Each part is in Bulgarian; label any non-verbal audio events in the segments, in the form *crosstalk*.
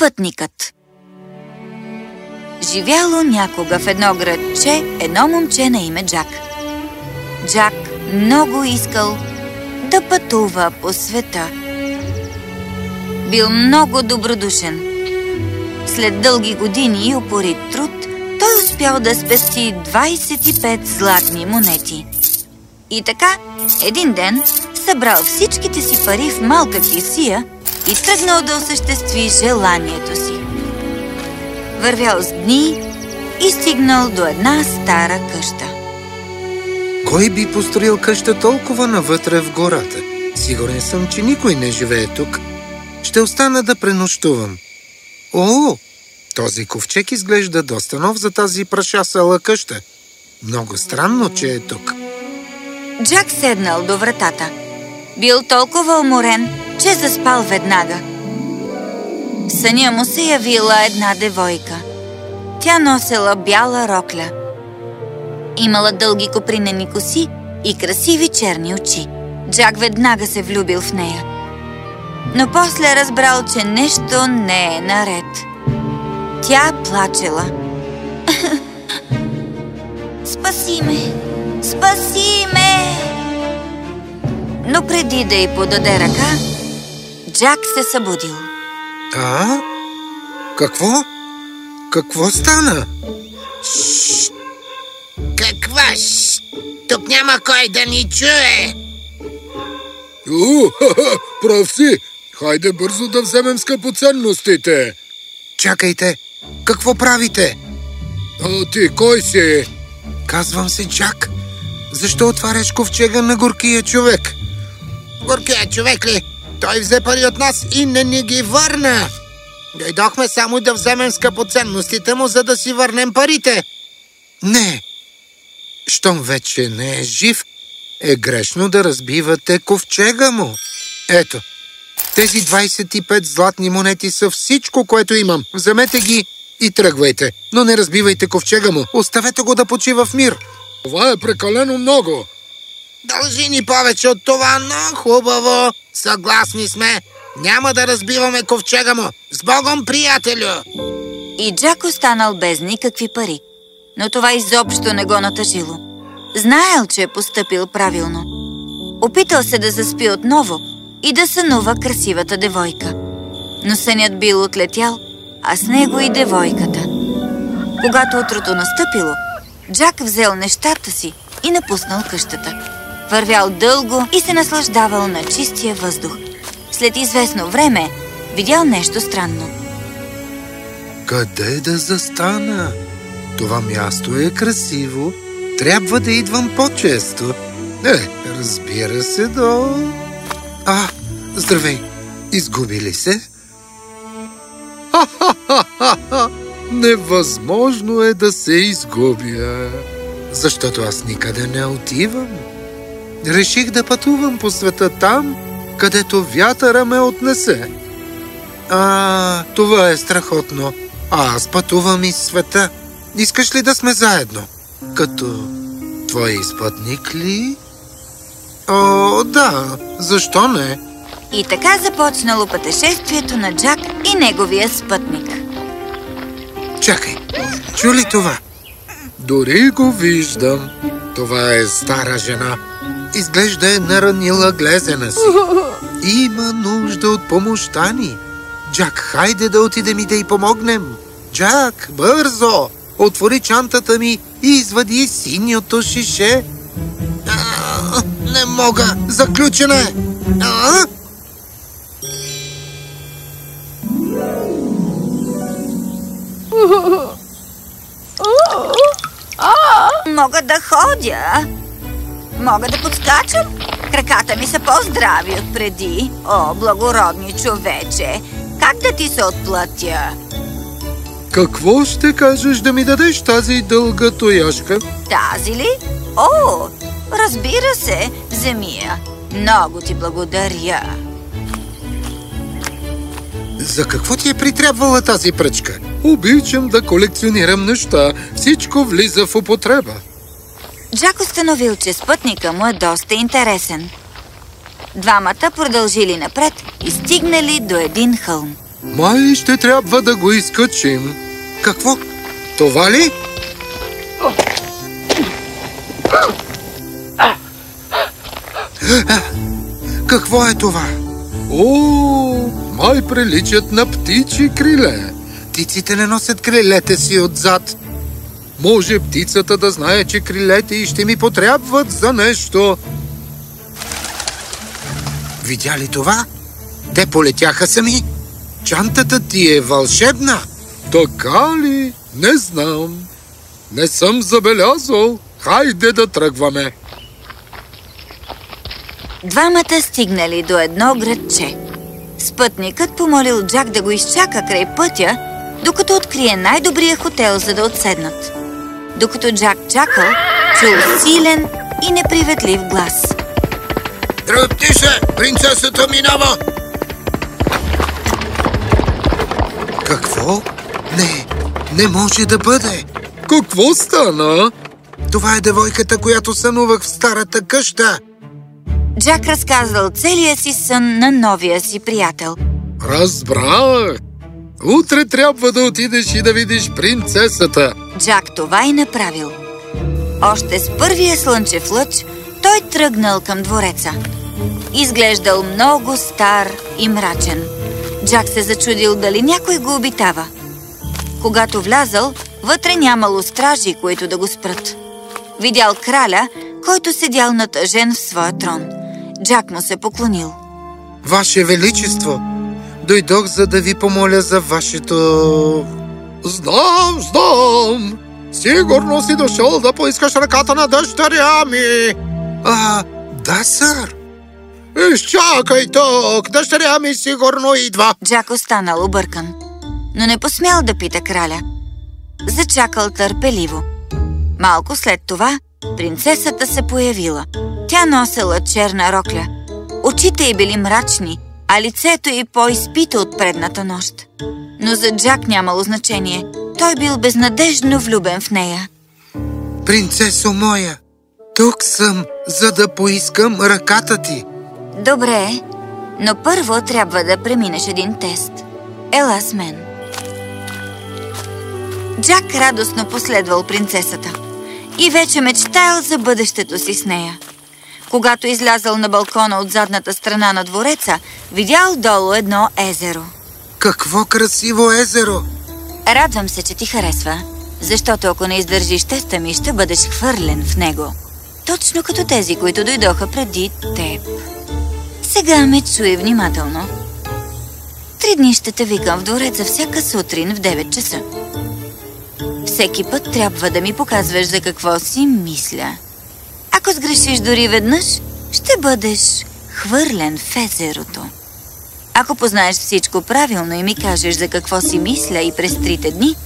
Спътникът Живяло някога в едно градче едно момче на име Джак. Джак много искал да пътува по света. Бил много добродушен. След дълги години и упорит труд, той успял да спести 25 златни монети. И така, един ден събрал всичките си пари в малка кисия и тръгнал да осъществи желанието си. Вървял с дни и стигнал до една стара къща. Кой би построил къща толкова навътре в гората? Сигурен съм, че никой не живее тук. Ще остана да пренощувам. О, този ковчег изглежда доста нов за тази прашасала къща. Много странно, че е тук. Джак седнал до вратата. Бил толкова уморен, че заспал веднага. В съня му се явила една девойка. Тя носела бяла рокля. Имала дълги копринени коси и красиви черни очи. Джак веднага се влюбил в нея. Но после разбрал, че нещо не е наред. Тя плачела. *laughs* Спаси ме! Спаси ме! Но преди да й подаде ръка, Джак се събудил. А? Какво? Какво стана? Каква ш... Тук няма кой да ни чуе. О, ха-ха, прав си! Хайде бързо да вземем скъпоценностите! Чакайте! Какво правите? А ти кой си? Казвам се Джак. Защо отваряш ковчега на горкия човек? Горкия човек ли? Той взе пари от нас и не ни ги върна. Дойдохме само да вземем скъпоценностите му, за да си върнем парите. Не! Щом вече не е жив, е грешно да разбивате ковчега му. Ето, тези 25 златни монети са всичко, което имам. Вземете ги и тръгвайте. Но не разбивайте ковчега му. Оставете го да почива в мир. Това е прекалено много. Дължи ни повече от това, но хубаво. Съгласни сме. Няма да разбиваме ковчега му. С Богом, приятелю! И Джак останал без никакви пари. Но това изобщо не го натъжило. Знаел, че е поступил правилно. Опитал се да заспи отново и да сънува красивата девойка. Но сънят бил отлетял, а с него и девойката. Когато утрото настъпило, Джак взел нещата си и напуснал къщата. Вървял дълго и се наслаждавал на чистия въздух. След известно време видял нещо странно. Къде да застана? Това място е красиво. Трябва да идвам по-често. Е, разбира се, до... А, здравей! Изгуби ли се? Ха-ха-ха-ха! *laughs* Невъзможно е да се изгубя, защото аз никъде не отивам. Реших да пътувам по света там, където вятъра ме отнесе. А, това е страхотно. А аз пътувам из света. Искаш ли да сме заедно? Като твой изпътник ли? О, да, защо не? И така започнало пътешествието на Джак и неговия спътник. Чакай, чу ли това? Дори го виждам. Това е стара жена. Изглежда е наранила глезена си. Има нужда от помощта ни. Джак, хайде да отидем и да й помогнем. Джак, бързо! Отвори чантата ми и извади синьото шише. А, не мога. Заключена е. А? Мога да ходя. Мога да подскачам. Краката ми са по-здрави от преди. О, благородни човече, как да ти се отплатя? Какво ще кажеш да ми дадеш тази дълга тояшка? Тази ли? О, разбира се, вземи я. Много ти благодаря. За какво ти е притребвала тази пръчка? Обичам да колекционирам неща. Всичко влиза в употреба. Джак установил, че спътника му е доста интересен. Двамата продължили напред и стигнали до един хълм. Май ще трябва да го изкачим. Какво? Това ли? Какво е това? О, май приличат на птичи криле. Птиците не носят крилете си отзад. Може птицата да знае, че крилете и ще ми потребват за нещо. Видя ли това? Те полетяха сами. Чантата ти е вълшебна. Така ли? Не знам. Не съм забелязал. Хайде да тръгваме. Двамата стигнали до едно градче. Спътникът помолил Джак да го изчака край пътя, докато открие най-добрия хотел, за да отседнат. Докато Джак чакал, чул силен и неприветлив глас. Тръпти се! Принцесата минава! Какво? Не, не може да бъде. Какво стана? Това е девойката, която сънувах в старата къща. Джак разказал целия си сън на новия си приятел. Разбрах. Утре трябва да отидеш и да видиш принцесата. Джак това и направил. Още с първия слънчев лъч той тръгнал към двореца. Изглеждал много стар и мрачен. Джак се зачудил дали някой го обитава. Когато влязал, вътре нямало стражи, които да го спрат. Видял краля, който седял натъжен в своя трон. Джак му се поклонил. Ваше Величество, дойдох за да ви помоля за вашето... Знам, знам. Сигурно си дошъл да поискаш ръката на дъщеря ми. А, да, сър. Изчакай тук! Дъщеря ми сигурно идва! Джак останал объркан, но не посмял да пита краля. Зачакал търпеливо. Малко след това принцесата се появила. Тя носела черна рокля. Очите й били мрачни, а лицето й по-изпито от предната нощ. Но за Джак нямало значение. Той бил безнадежно влюбен в нея. Принцесо моя, тук съм, за да поискам ръката ти. Добре, но първо трябва да преминеш един тест. Ела с мен. Джак радостно последвал принцесата и вече мечтаял за бъдещето си с нея. Когато излязъл на балкона от задната страна на двореца, видял долу едно езеро. Какво красиво езеро! Радвам се, че ти харесва, защото ако не издържиш теста ми, ще бъдеш хвърлен в него. Точно като тези, които дойдоха преди теб. Сега ме чуй внимателно. Три дни ще те викам в двореца всяка сутрин в 9 часа. Всеки път трябва да ми показваш за какво си мисля. Ако сгрешиш дори веднъж, ще бъдеш хвърлен в езерото. Ако познаеш всичко правилно и ми кажеш за какво си мисля и през трите дни,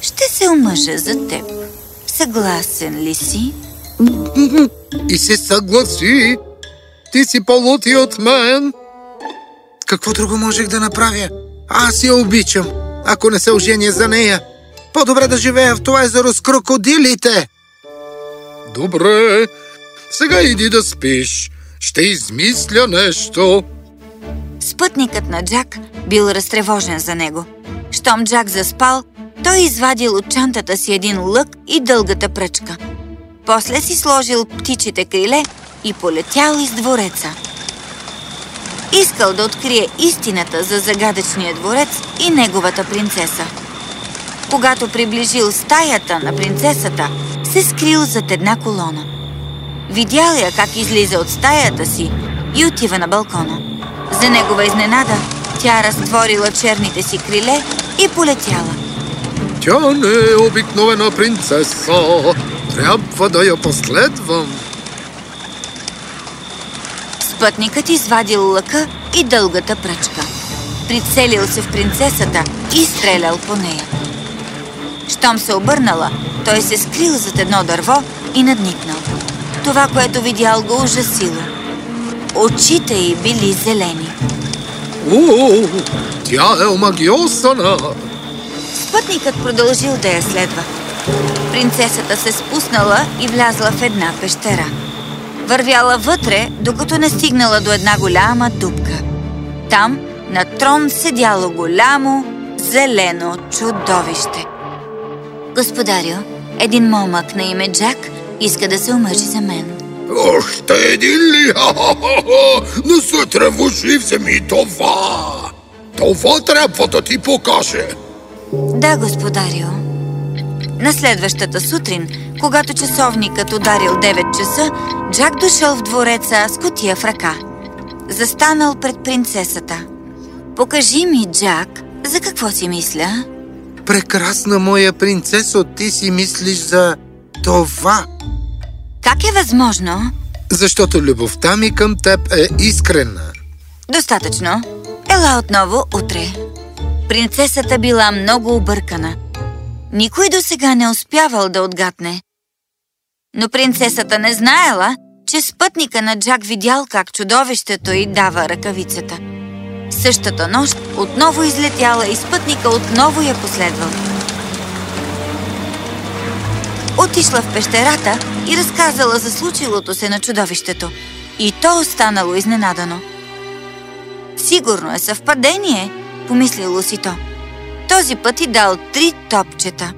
ще се омъжа за теб. Съгласен ли си? И се съгласи. Ти си по-лути от мен. Какво друго можех да направя? Аз я обичам, ако не се оженя за нея. По-добре да живея в това езеро с крокодилите. Добре, сега иди да спиш. Ще измисля нещо. Спътникът на Джак бил разтревожен за него. Щом Джак заспал, той извадил от чантата си един лък и дългата пръчка. После си сложил птичите криле и полетял из двореца. Искал да открие истината за загадъчния дворец и неговата принцеса. Когато приближил стаята на принцесата, се скрил зад една колона. Видял я как излиза от стаята си и отива на балкона. За негова изненада, тя разтворила черните си криле и полетяла. Тя не е обикновена принцеса. Трябва да я последвам. Спътникът извадил лъка и дългата пръчка. Прицелил се в принцесата и стрелял по нея. Щом се обърнала, той се скрил зад едно дърво и надникнал. Това, което видял, го ужасило. Очите й били зелени. О, тя е омагиосана. Спътникът продължил да я следва. Принцесата се спуснала и влязла в една пещера. Вървяла вътре, докато не стигнала до една голяма дупка. Там На трон седяло голямо, зелено чудовище. Господарю, един момък на име Джак иска да се омъжи за мен. Още един ли? *laughs* Ха-ха-ха! Не се тревожи, вземи това! Това трябва да ти покаже. Да, господарю. На следващата сутрин, когато часовникът ударил 9 часа, Джак дошъл в двореца с котия в ръка. Застанал пред принцесата. Покажи ми, Джак, за какво си мисля? Прекрасна моя принцесо, ти си мислиш за това, Как е възможно? защото любовта ми към теб е искрена. Достатъчно. Ела отново утре. Принцесата била много объркана. Никой до сега не успявал да отгатне. Но принцесата не знаела, че спътника на Джак видял как чудовището й дава ръкавицата. Същата нощ отново излетяла и спътника отново я последвал. Отишла в пещерата и разказала за случилото се на чудовището. И то останало изненадано. Сигурно е съвпадение, помислило си то. Този път и дал три топчета.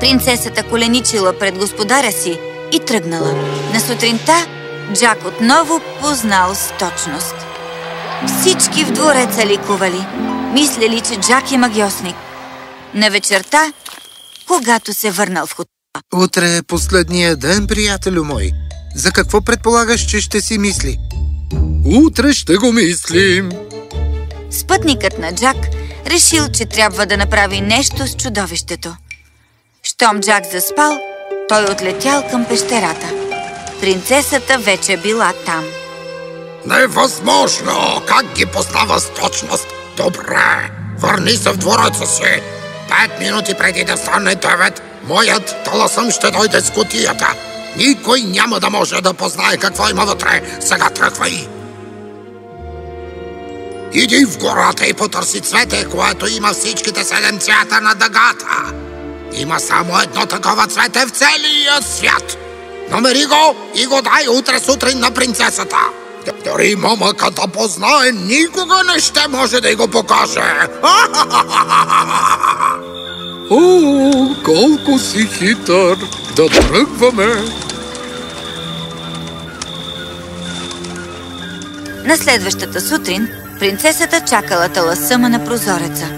Принцесата коленичила пред господаря си и тръгнала. На сутринта Джак отново познал с точност. Всички в двореца ликували. Мислели, че Джак е магиосник. На вечерта, когато се върнал в хотела. Утре е последния ден, приятелю мой. За какво предполагаш, че ще си мисли? Утре ще го мислим. Спътникът на Джак решил, че трябва да направи нещо с чудовището. Щом Джак заспал, той отлетял към пещерата. Принцесата вече била там. Невъзможно! Как ги познава с точност? Добре, върни се в двореца си. Пет минути преди да стане девет, моят таласъм ще дойде с кутията. Никой няма да може да познае какво има вътре. Сега тръгвай. Иди в гората и потърси цвете, което има всичките седем цвята на дъгата. Има само едно такова цвете в целия свят. Намери го и го дай утре сутрин на принцесата. Дори момъка да познае, никога не ще може да й го покаже. О, колко си хитър! Да тръгваме! На следващата сутрин принцесата чакала таласъма на прозореца.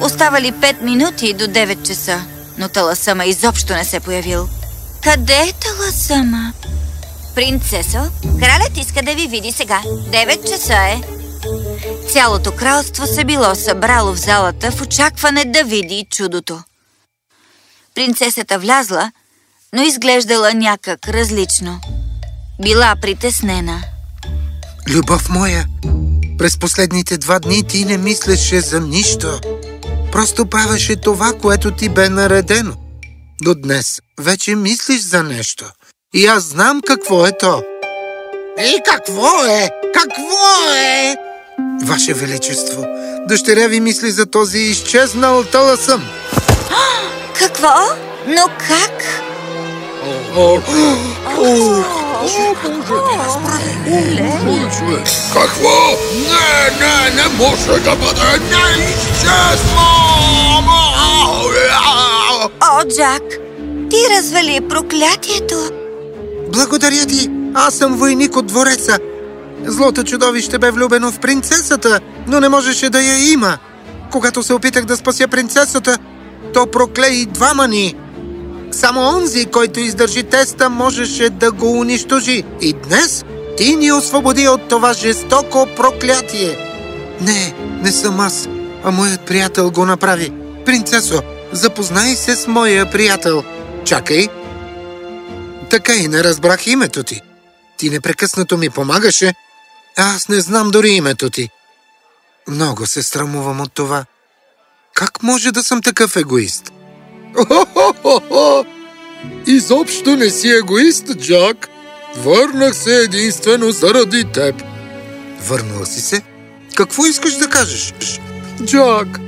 Оставали 5 минути до 9 часа, но таласъма изобщо не се появил. Къде е таласъма? Принцесо, кралят иска да ви види сега. 9 часа е. Цялото кралство се било събрало в залата в очакване да види чудото. Принцесата влязла, но изглеждала някак различно. Била притеснена. Любов моя, през последните два дни ти не мислеше за нищо. Просто правеше това, което ти бе наредено. До днес вече мислиш за нещо. И аз знам какво е то. И какво е? Какво е? Ваше Величество, дъщеря ви мисли за този изчезнал таласъм. Какво? Но как? О, о, човек! Какво? Не, не, не може да бъде! Не изчезва! О, Джак, ти развали проклятието. Благодаря ти, аз съм войник от двореца. Злото чудовище бе влюбено в принцесата, но не можеше да я има. Когато се опитах да спася принцесата, то прокле и двама ни. Само онзи, който издържи теста, можеше да го унищожи. И днес ти ни освободи от това жестоко проклятие. Не, не съм аз, а моят приятел го направи. Принцесо, запознай се с моя приятел. Чакай. Така и не разбрах името ти. Ти непрекъснато ми помагаше, а аз не знам дори името ти. Много се срамувам от това. Как може да съм такъв егоист? Хо-хо-хо-хо! Изобщо не си егоист, Джак. Върнах се единствено заради теб. Върнала си се? Какво искаш да кажеш? Джак,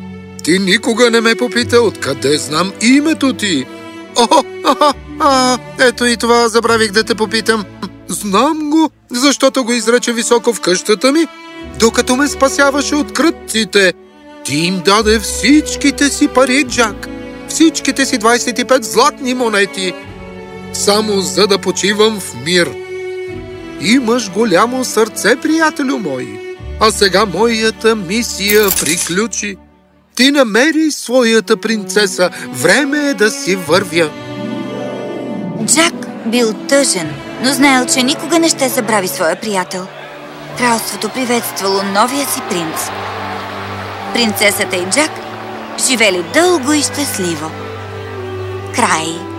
ти никога не ме попита откъде знам името ти. О, а, а, ето и това забравих да те попитам. Знам го, защото го изрече високо в къщата ми, Докато ме спасяваше от кръците, ти им даде всичките си пари, Джак. Всичките си 25 златни монети. Само за да почивам в мир. Имаш голямо сърце, приятелю мой. А сега моята мисия приключи. Ти намери своята принцеса. Време е да си вървя. Джак бил тъжен, но знаел, че никога не ще забрави своя приятел. Кралството приветствало новия си принц. Принцесата и Джак живели дълго и щастливо. Край.